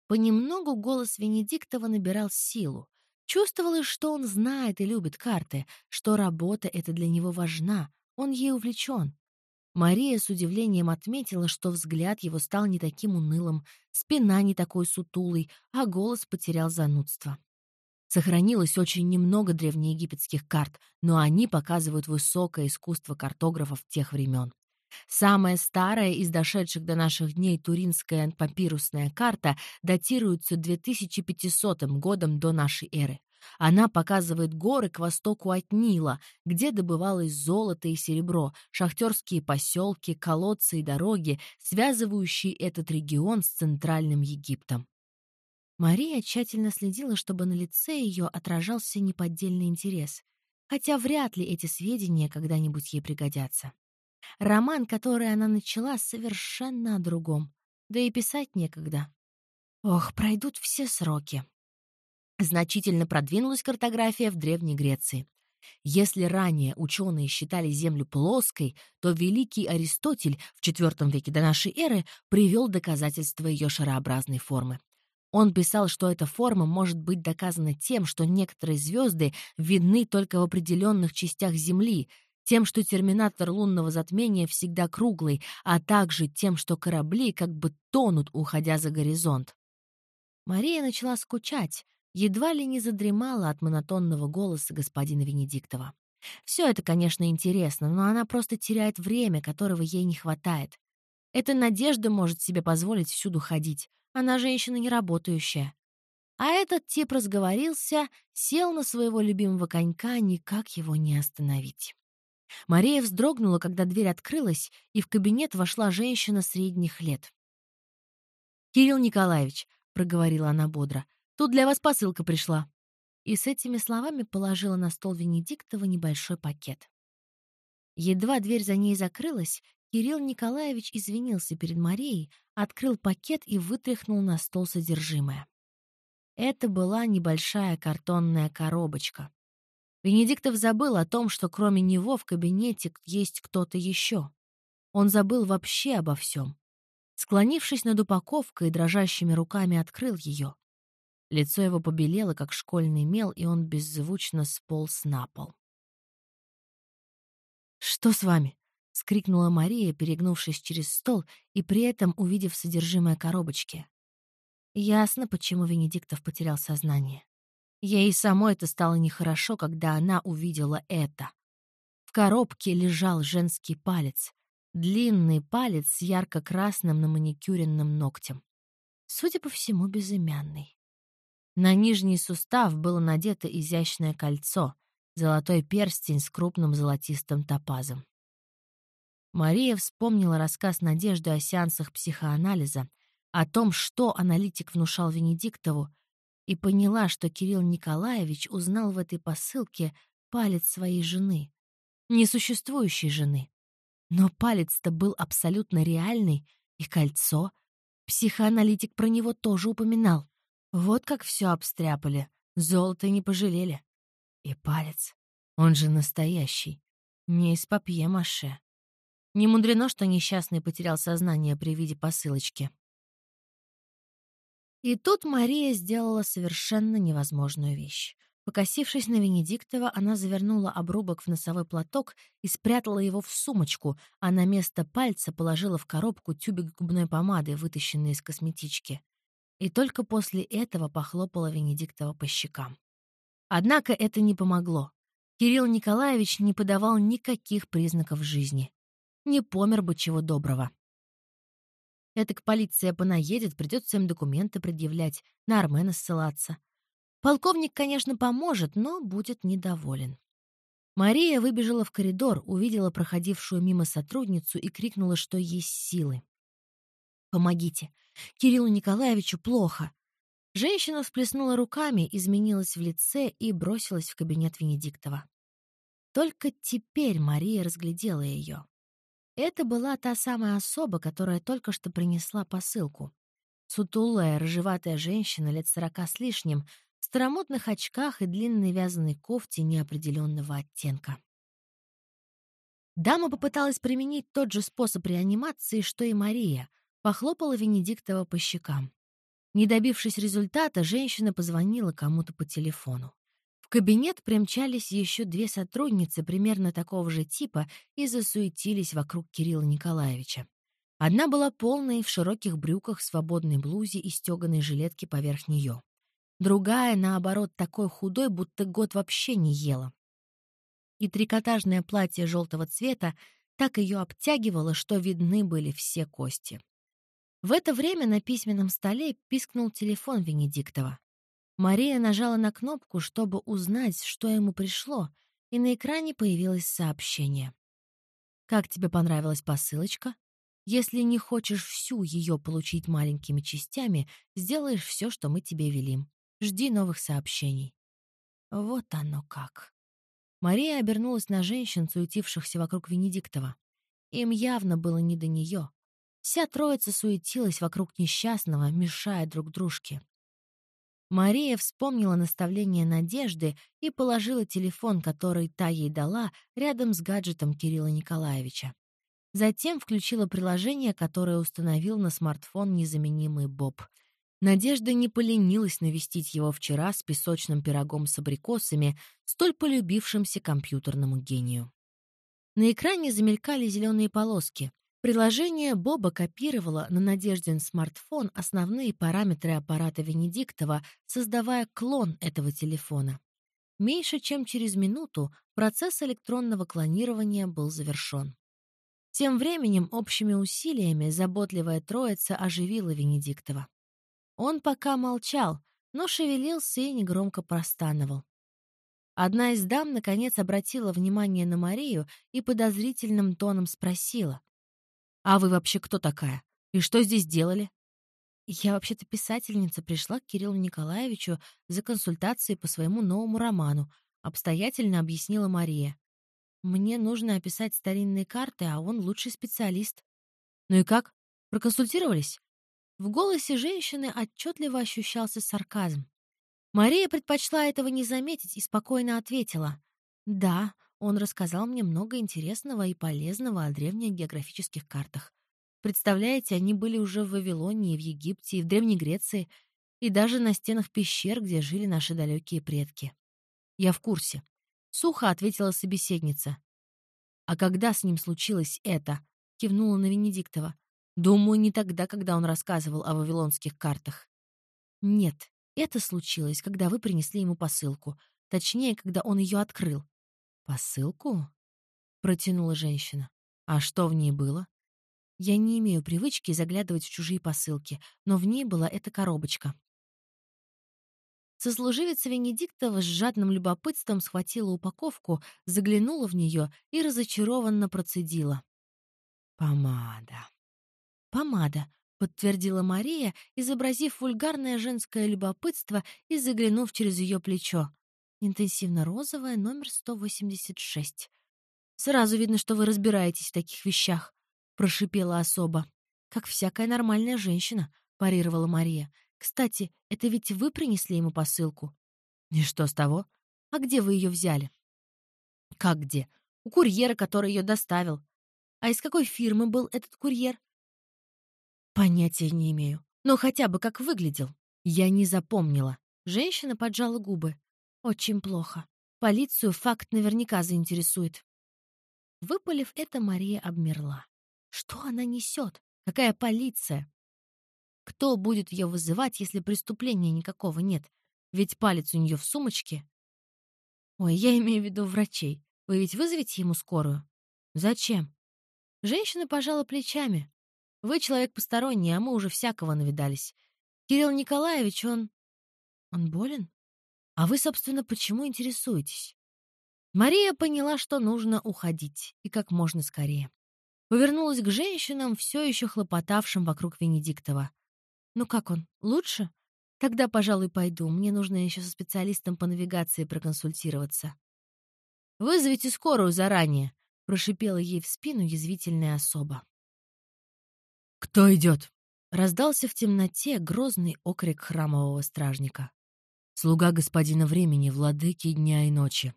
Понемногу голос Венедиктова набирал силу. Чувствовалось, что он знает и любит карты, что работа эта для него важна, он ей увлечен. Мария с удивлением отметила, что взгляд его стал не таким унылым, спина не такой сутулой, а голос потерял занудство. Сохранилось очень немного древнеегипетских карт, но они показывают высокое искусство картографов тех времен. Самая старая из дошедших до наших дней туринская папирусная карта датируется 2500 годом до нашей эры. Она показывает горы к востоку от Нила, где добывалось золото и серебро, шахтерские поселки, колодцы и дороги, связывающие этот регион с Центральным Египтом. Мария тщательно следила, чтобы на лице ее отражался неподдельный интерес, хотя вряд ли эти сведения когда-нибудь ей пригодятся. Роман, который она начала, совершенно о другом, да и писать некогда. Ох, пройдут все сроки. Значительно продвинулась картография в Древней Греции. Если ранее ученые считали Землю плоской, то великий Аристотель в IV веке до нашей эры привел доказательства ее шарообразной формы. Он писал, что эта форма может быть доказана тем, что некоторые звезды видны только в определенных частях Земли, тем, что терминатор лунного затмения всегда круглый, а также тем, что корабли как бы тонут, уходя за горизонт. Мария начала скучать, едва ли не задремала от монотонного голоса господина Венедиктова. Все это, конечно, интересно, но она просто теряет время, которого ей не хватает. Эта Надежда может себе позволить всюду ходить. Она женщина неработающая. А этот тип разговорился, сел на своего любимого конька, никак его не остановить. Мария вздрогнула, когда дверь открылась, и в кабинет вошла женщина средних лет. «Кирилл Николаевич», — проговорила она бодро, — «тут для вас посылка пришла». И с этими словами положила на стол Венедиктова небольшой пакет. Едва дверь за ней закрылась, Кирилл Николаевич извинился перед Марией, открыл пакет и вытряхнул на стол содержимое. Это была небольшая картонная коробочка. Венедиктов забыл о том, что кроме него в кабинете есть кто-то еще. Он забыл вообще обо всем. Склонившись над упаковкой, дрожащими руками открыл ее. Лицо его побелело, как школьный мел, и он беззвучно сполз на пол. «Что с вами?» — скрикнула Мария, перегнувшись через стол и при этом увидев содержимое коробочки. Ясно, почему Венедиктов потерял сознание. Ей самой это стало нехорошо, когда она увидела это. В коробке лежал женский палец. Длинный палец с ярко-красным на маникюренным ногтем. Судя по всему, безымянный. На нижний сустав было надето изящное кольцо, золотой перстень с крупным золотистым топазом. Мария вспомнила рассказ Надежды о сеансах психоанализа, о том, что аналитик внушал Венедиктову, и поняла, что Кирилл Николаевич узнал в этой посылке палец своей жены, несуществующей жены. Но палец-то был абсолютно реальный, и кольцо. Психоаналитик про него тоже упоминал. Вот как все обстряпали, золото не пожалели. И палец, он же настоящий, не из папье-маше. Не мудрено, что несчастный потерял сознание при виде посылочки. И тут Мария сделала совершенно невозможную вещь. Покосившись на Венедиктова, она завернула обрубок в носовой платок и спрятала его в сумочку, а на место пальца положила в коробку тюбик губной помады, вытащенный из косметички. И только после этого похлопала Венедиктова по щекам. Однако это не помогло. Кирилл Николаевич не подавал никаких признаков жизни не помер бы чего доброго. Этак полиция понаедет, придется им документы предъявлять, на Армена ссылаться. Полковник, конечно, поможет, но будет недоволен. Мария выбежала в коридор, увидела проходившую мимо сотрудницу и крикнула, что есть силы. «Помогите! Кириллу Николаевичу плохо!» Женщина всплеснула руками, изменилась в лице и бросилась в кабинет Венедиктова. Только теперь Мария разглядела ее. Это была та самая особа, которая только что принесла посылку. Сутулая, рыжеватая женщина лет сорока с лишним, в старомодных очках и длинной вязаной кофте неопределенного оттенка. Дама попыталась применить тот же способ реанимации, что и Мария, похлопала Венедиктова по щекам. Не добившись результата, женщина позвонила кому-то по телефону. В кабинет примчались еще две сотрудницы примерно такого же типа и засуетились вокруг Кирилла Николаевича. Одна была полной в широких брюках, свободной блузе и стеганой жилетке поверх нее. Другая, наоборот, такой худой, будто год вообще не ела. И трикотажное платье желтого цвета так ее обтягивало, что видны были все кости. В это время на письменном столе пискнул телефон Венедиктова. Мария нажала на кнопку, чтобы узнать, что ему пришло, и на экране появилось сообщение. «Как тебе понравилась посылочка? Если не хочешь всю ее получить маленькими частями, сделаешь все, что мы тебе велим. Жди новых сообщений». Вот оно как. Мария обернулась на женщин, суетившихся вокруг Венедиктова. Им явно было не до нее. Вся троица суетилась вокруг несчастного, мешая друг дружке. Мария вспомнила наставление Надежды и положила телефон, который та ей дала, рядом с гаджетом Кирилла Николаевича. Затем включила приложение, которое установил на смартфон незаменимый Боб. Надежда не поленилась навестить его вчера с песочным пирогом с абрикосами, столь полюбившимся компьютерному гению. На экране замелькали зеленые полоски. Приложение Боба копировало на Надеждин смартфон основные параметры аппарата Венедиктова, создавая клон этого телефона. Меньше чем через минуту процесс электронного клонирования был завершен. Тем временем общими усилиями заботливая троица оживила Венедиктова. Он пока молчал, но шевелился и негромко простановал. Одна из дам, наконец, обратила внимание на Марию и подозрительным тоном спросила. «А вы вообще кто такая? И что здесь делали?» «Я вообще-то писательница, пришла к Кириллу Николаевичу за консультацией по своему новому роману», обстоятельно объяснила Мария. «Мне нужно описать старинные карты, а он лучший специалист». «Ну и как? Проконсультировались?» В голосе женщины отчетливо ощущался сарказм. Мария предпочла этого не заметить и спокойно ответила. «Да, он рассказал мне много интересного и полезного о древних географических картах. Представляете, они были уже в Вавилоне, и в Египте, и в Древней Греции, и даже на стенах пещер, где жили наши далекие предки. Я в курсе. Сухо ответила собеседница. А когда с ним случилось это? Кивнула на Венедиктова. Думаю, не тогда, когда он рассказывал о вавилонских картах. Нет, это случилось, когда вы принесли ему посылку. Точнее, когда он ее открыл. «Посылку?» — протянула женщина. «А что в ней было?» «Я не имею привычки заглядывать в чужие посылки, но в ней была эта коробочка». Сослуживица Венедиктова с жадным любопытством схватила упаковку, заглянула в нее и разочарованно процедила. «Помада». «Помада», — подтвердила Мария, изобразив вульгарное женское любопытство и заглянув через ее плечо. Интенсивно-розовая, номер 186. «Сразу видно, что вы разбираетесь в таких вещах», — прошипела особа. «Как всякая нормальная женщина», — парировала Мария. «Кстати, это ведь вы принесли ему посылку?» «И что с того? А где вы ее взяли?» «Как где? У курьера, который ее доставил. А из какой фирмы был этот курьер?» «Понятия не имею. Но хотя бы как выглядел. Я не запомнила». Женщина поджала губы. Очень плохо. Полицию факт наверняка заинтересует. Выпалив это, Мария обмерла. Что она несет? Какая полиция? Кто будет ее вызывать, если преступления никакого нет? Ведь палец у нее в сумочке. Ой, я имею в виду врачей. Вы ведь вызовете ему скорую? Зачем? Женщина пожала плечами. Вы человек посторонний, а мы уже всякого навидались. Кирилл Николаевич, он... Он болен? А вы, собственно, почему интересуетесь? Мария поняла, что нужно уходить, и как можно скорее. Повернулась к женщинам, все еще хлопотавшим вокруг Венедиктова. «Ну как он, лучше? Тогда, пожалуй, пойду. Мне нужно еще со специалистом по навигации проконсультироваться». «Вызовите скорую заранее», — прошипела ей в спину язвительная особа. «Кто идет?» — раздался в темноте грозный окрик храмового стражника слуга господина времени, владыки дня и ночи.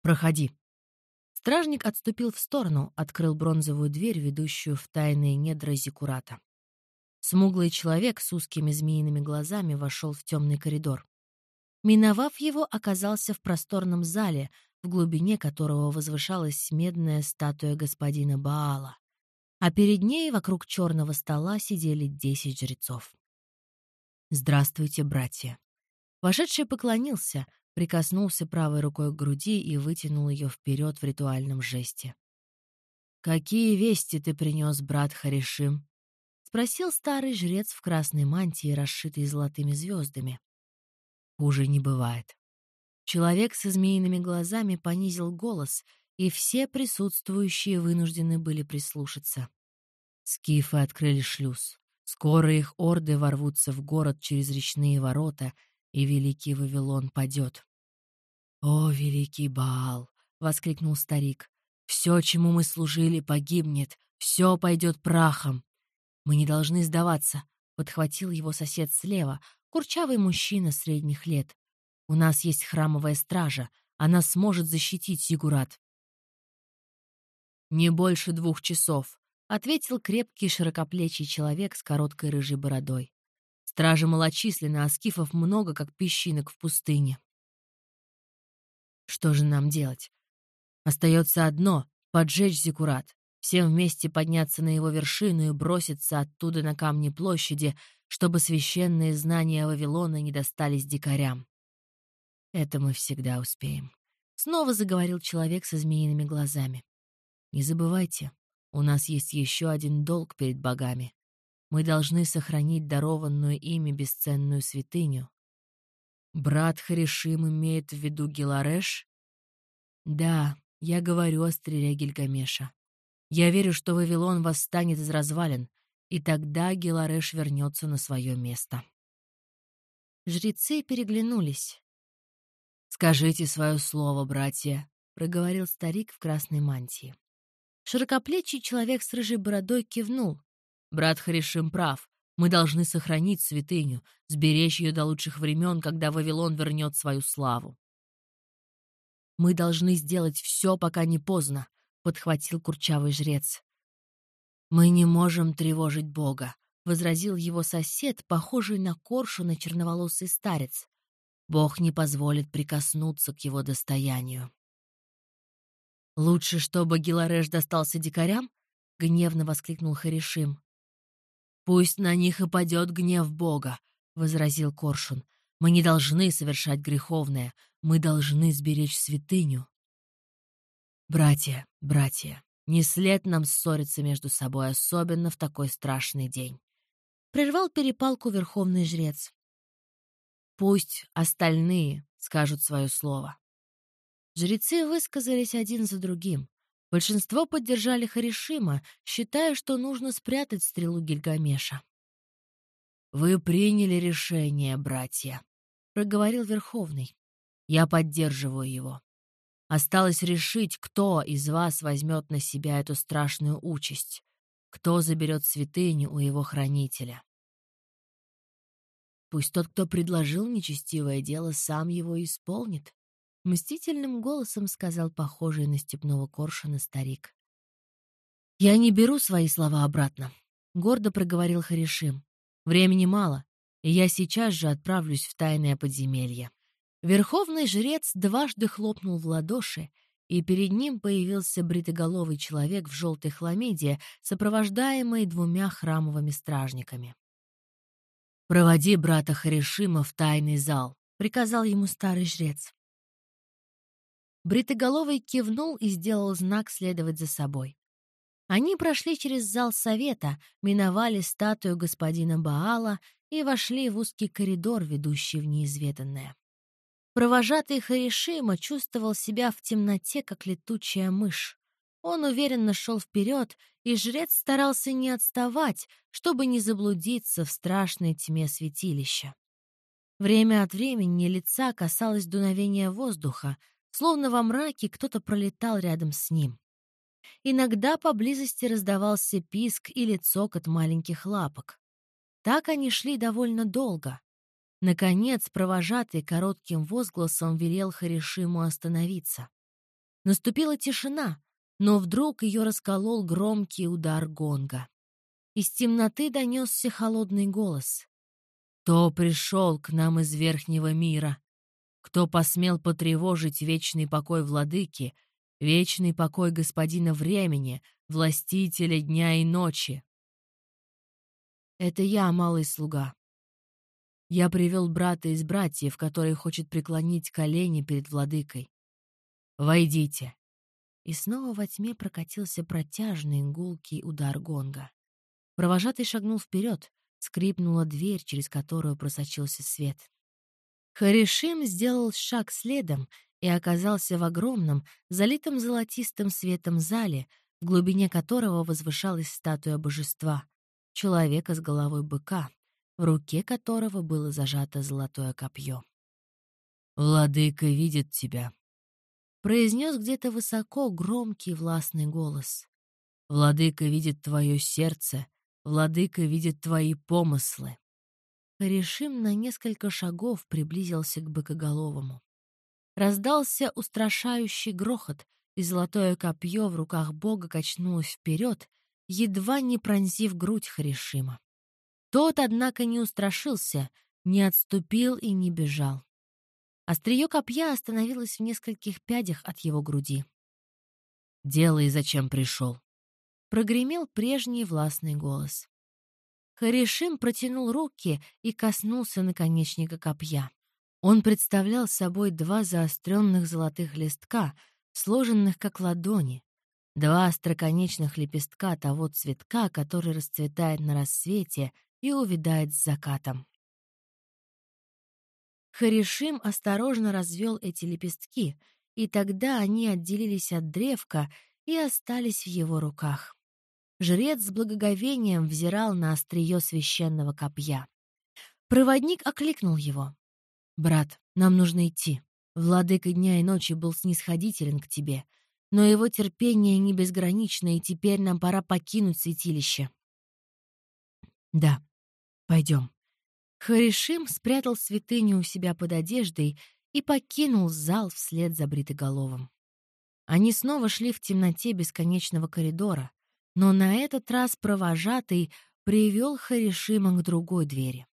Проходи. Стражник отступил в сторону, открыл бронзовую дверь, ведущую в тайные недра Зикурата. Смуглый человек с узкими змеиными глазами вошел в темный коридор. Миновав его, оказался в просторном зале, в глубине которого возвышалась медная статуя господина Баала, а перед ней вокруг черного стола сидели десять жрецов. «Здравствуйте, братья!» Вошедший поклонился, прикоснулся правой рукой к груди и вытянул ее вперед в ритуальном жесте. «Какие вести ты принес, брат Харишим?» — спросил старый жрец в красной мантии, расшитой золотыми звездами. «Хуже не бывает». Человек со змеиными глазами понизил голос, и все присутствующие вынуждены были прислушаться. Скифы открыли шлюз. Скоро их орды ворвутся в город через речные ворота — и великий Вавилон падет. «О, великий Баал!» — воскликнул старик. «Все, чему мы служили, погибнет, все пойдет прахом. Мы не должны сдаваться», — подхватил его сосед слева, курчавый мужчина средних лет. «У нас есть храмовая стража, она сможет защитить Ягурат». «Не больше двух часов», — ответил крепкий широкоплечий человек с короткой рыжей бородой. Стражи малочисленны, а скифов много, как песчинок в пустыне. Что же нам делать? Остается одно — поджечь Зикурат. всем вместе подняться на его вершину и броситься оттуда на камни площади, чтобы священные знания Вавилона не достались дикарям. Это мы всегда успеем. Снова заговорил человек со змеиными глазами. Не забывайте, у нас есть еще один долг перед богами. Мы должны сохранить дарованную ими бесценную святыню. Брат Харишим имеет в виду Гилареш? Да, я говорю о стреле Гильгамеша. Я верю, что Вавилон восстанет из развалин, и тогда Гилареш вернется на свое место. Жрецы переглянулись. «Скажите свое слово, братья», — проговорил старик в красной мантии. Широкоплечий человек с рыжей бородой кивнул. «Брат Харишим прав. Мы должны сохранить святыню, сберечь ее до лучших времен, когда Вавилон вернет свою славу». «Мы должны сделать все, пока не поздно», — подхватил курчавый жрец. «Мы не можем тревожить Бога», — возразил его сосед, похожий на коршуна черноволосый старец. Бог не позволит прикоснуться к его достоянию. «Лучше, чтобы Гилареш достался дикарям?» — гневно воскликнул Харишим. «Пусть на них и падет гнев Бога», — возразил Коршун. «Мы не должны совершать греховное, мы должны сберечь святыню». «Братья, братья, не след нам ссориться между собой, особенно в такой страшный день», — прервал перепалку верховный жрец. Пусть остальные скажут свое слово. Жрецы высказались один за другим. Большинство поддержали Харишима, считая, что нужно спрятать стрелу Гильгамеша. «Вы приняли решение, братья», — проговорил Верховный. «Я поддерживаю его. Осталось решить, кто из вас возьмет на себя эту страшную участь, кто заберет святыню у его хранителя. Пусть тот, кто предложил нечестивое дело, сам его исполнит. Мстительным голосом сказал похожий на степного коршуна старик. «Я не беру свои слова обратно», — гордо проговорил Харишим. «Времени мало, и я сейчас же отправлюсь в тайное подземелье». Верховный жрец дважды хлопнул в ладоши, и перед ним появился бритоголовый человек в желтой хламиде, сопровождаемый двумя храмовыми стражниками. «Проводи брата Харишима в тайный зал», — приказал ему старый жрец. Бритоголовый кивнул и сделал знак следовать за собой. Они прошли через зал совета, миновали статую господина Баала и вошли в узкий коридор, ведущий в неизведанное. Провожатый Харишима чувствовал себя в темноте, как летучая мышь. Он уверенно шел вперед, и жрец старался не отставать, чтобы не заблудиться в страшной тьме святилища. Время от времени лица касалось дуновения воздуха, словно во мраке кто-то пролетал рядом с ним. Иногда поблизости раздавался писк или цокот маленьких лапок. Так они шли довольно долго. Наконец, провожатый коротким возгласом велел Харишиму остановиться. Наступила тишина, но вдруг ее расколол громкий удар гонга. Из темноты донесся холодный голос. «Кто пришел к нам из верхнего мира? Кто посмел потревожить вечный покой владыки, вечный покой господина времени, властителя дня и ночи?» «Это я, малый слуга. Я привел брата из братьев, который хочет преклонить колени перед владыкой. Войдите». И снова во тьме прокатился протяжный гулкий удар гонга. Провожатый шагнул вперед, скрипнула дверь, через которую просочился свет. Харишим сделал шаг следом и оказался в огромном, залитом золотистым светом зале, в глубине которого возвышалась статуя божества, человека с головой быка, в руке которого было зажато золотое копье. «Владыка видит тебя», произнес где-то высоко громкий властный голос. «Владыка видит твое сердце, владыка видит твои помыслы». Решим на несколько шагов приблизился к быкоголовому. Раздался устрашающий грохот, и золотое копье в руках бога качнулось вперед, едва не пронзив грудь Харишима. Тот, однако, не устрашился, не отступил и не бежал. Острие копья остановилось в нескольких пядях от его груди. «Делай, зачем пришел». прогремел прежний властный голос. Харишим протянул руки и коснулся наконечника копья. Он представлял собой два заостренных золотых листка, сложенных как ладони, два остроконечных лепестка того цветка, который расцветает на рассвете и увядает с закатом. Харишим осторожно развел эти лепестки, и тогда они отделились от древка и остались в его руках. Жрец с благоговением взирал на острие священного копья. Проводник окликнул его. «Брат, нам нужно идти. Владыка дня и ночи был снисходителен к тебе, но его терпение не безгранично, и теперь нам пора покинуть святилище». «Да, пойдем». Харишим спрятал святыню у себя под одеждой и покинул зал вслед за бритоголовым. Они снова шли в темноте бесконечного коридора, но на этот раз провожатый привел Харишима к другой двери.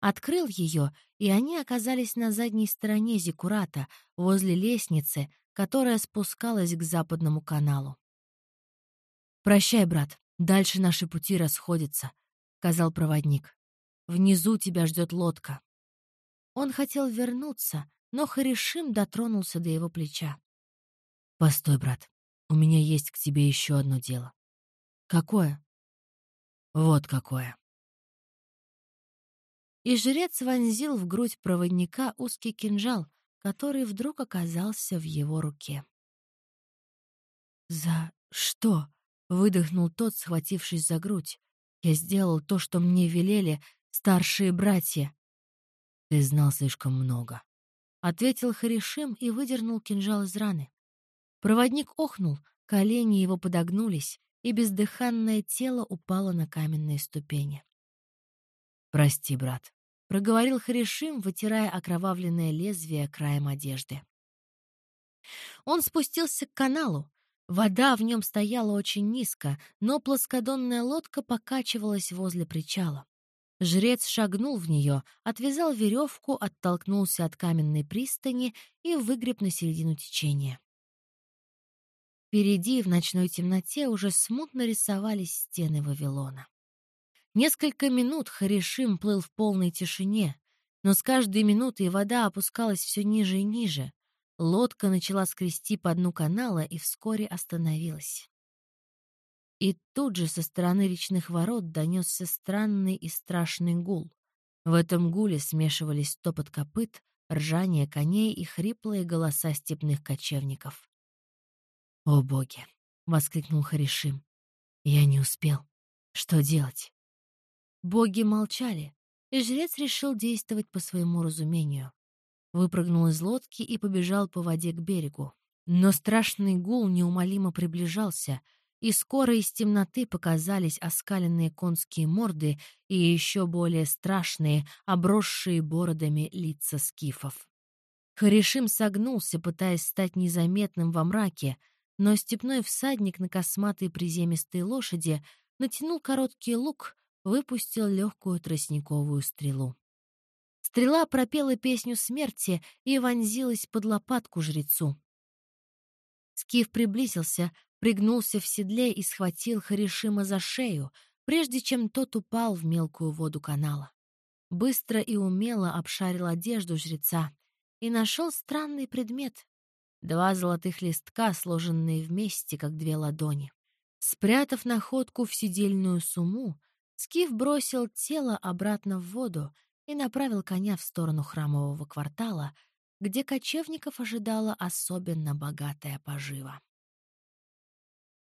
Открыл ее, и они оказались на задней стороне Зикурата, возле лестницы, которая спускалась к западному каналу. «Прощай, брат, дальше наши пути расходятся», — сказал проводник. «Внизу тебя ждет лодка». Он хотел вернуться, но Харишим дотронулся до его плеча. «Постой, брат, у меня есть к тебе еще одно дело». «Какое?» «Вот какое». И жрец вонзил в грудь проводника узкий кинжал, который вдруг оказался в его руке. «За что?» — выдохнул тот, схватившись за грудь. «Я сделал то, что мне велели старшие братья». «Ты знал слишком много», — ответил Харишим и выдернул кинжал из раны. Проводник охнул, колени его подогнулись, и бездыханное тело упало на каменные ступени. «Прости, брат», — проговорил Харишим, вытирая окровавленное лезвие краем одежды. Он спустился к каналу. Вода в нем стояла очень низко, но плоскодонная лодка покачивалась возле причала. Жрец шагнул в нее, отвязал веревку, оттолкнулся от каменной пристани и выгреб на середину течения. Впереди, в ночной темноте, уже смутно рисовались стены Вавилона. Несколько минут Харишим плыл в полной тишине, но с каждой минутой вода опускалась все ниже и ниже. Лодка начала скрести по дну канала и вскоре остановилась. И тут же со стороны речных ворот донесся странный и страшный гул. В этом гуле смешивались топот копыт, ржание коней и хриплые голоса степных кочевников. «О боги!» — воскликнул Харишим. «Я не успел. Что делать?» Боги молчали, и жрец решил действовать по своему разумению. Выпрыгнул из лодки и побежал по воде к берегу. Но страшный гул неумолимо приближался, и скоро из темноты показались оскаленные конские морды и еще более страшные, обросшие бородами лица скифов. Харишим согнулся, пытаясь стать незаметным во мраке, но степной всадник на косматой приземистой лошади натянул короткий лук, выпустил легкую тростниковую стрелу. Стрела пропела песню смерти и вонзилась под лопатку жрецу. Скиф приблизился, пригнулся в седле и схватил Харишима за шею, прежде чем тот упал в мелкую воду канала. Быстро и умело обшарил одежду жреца и нашел странный предмет Два золотых листка, сложенные вместе, как две ладони. Спрятав находку в сидельную сумму, Скиф бросил тело обратно в воду и направил коня в сторону храмового квартала, где кочевников ожидала особенно богатая пожива.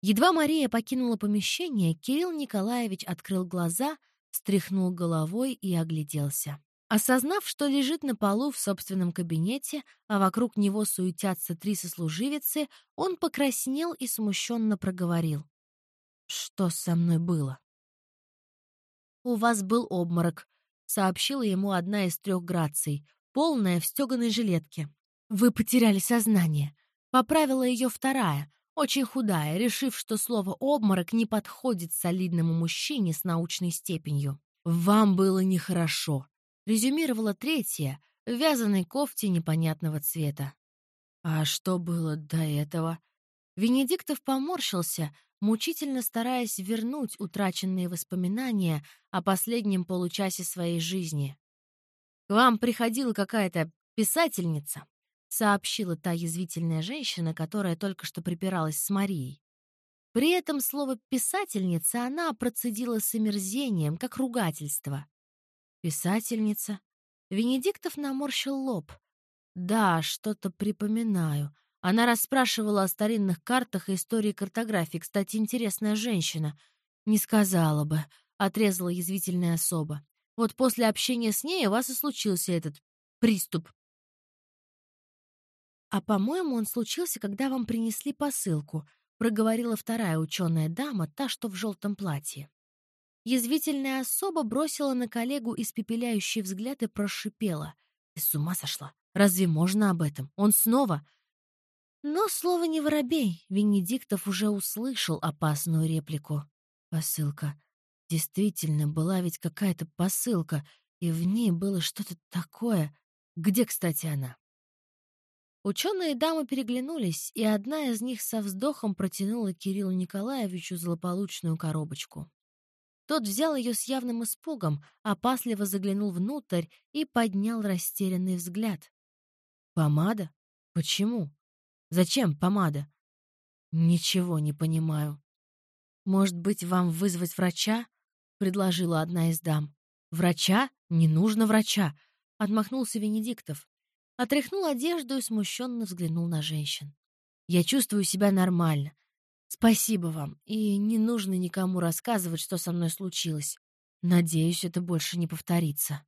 Едва Мария покинула помещение, Кирилл Николаевич открыл глаза, стряхнул головой и огляделся. Осознав, что лежит на полу в собственном кабинете, а вокруг него суетятся три сослуживицы, он покраснел и смущенно проговорил. «Что со мной было?» «У вас был обморок», — сообщила ему одна из трех граций, полная в стеганой жилетке. «Вы потеряли сознание», — поправила ее вторая, очень худая, решив, что слово «обморок» не подходит солидному мужчине с научной степенью. «Вам было нехорошо», резюмировала третья в вязаной кофте непонятного цвета. «А что было до этого?» Венедиктов поморщился, мучительно стараясь вернуть утраченные воспоминания о последнем получасе своей жизни. «К вам приходила какая-то писательница», — сообщила та язвительная женщина, которая только что припиралась с Марией. При этом слово «писательница» она процедила с омерзением, как ругательство. «Писательница?» Венедиктов наморщил лоб. «Да, что-то припоминаю. Она расспрашивала о старинных картах и истории картографии. Кстати, интересная женщина. Не сказала бы», — отрезала язвительная особа. «Вот после общения с ней у вас и случился этот приступ». «А, по-моему, он случился, когда вам принесли посылку», — проговорила вторая ученая дама, та, что в желтом платье. Язвительная особа бросила на коллегу испепеляющий взгляд и прошипела. «Ты с ума сошла? Разве можно об этом? Он снова...» Но слово не воробей. Венедиктов уже услышал опасную реплику. Посылка. Действительно, была ведь какая-то посылка, и в ней было что-то такое. Где, кстати, она? Ученые дамы переглянулись, и одна из них со вздохом протянула Кириллу Николаевичу злополучную коробочку. Тот взял ее с явным испугом, опасливо заглянул внутрь и поднял растерянный взгляд. «Помада? Почему? Зачем помада?» «Ничего не понимаю». «Может быть, вам вызвать врача?» — предложила одна из дам. «Врача? Не нужно врача!» — отмахнулся Венедиктов. Отряхнул одежду и смущенно взглянул на женщин. «Я чувствую себя нормально. Спасибо вам, и не нужно никому рассказывать, что со мной случилось. Надеюсь, это больше не повторится.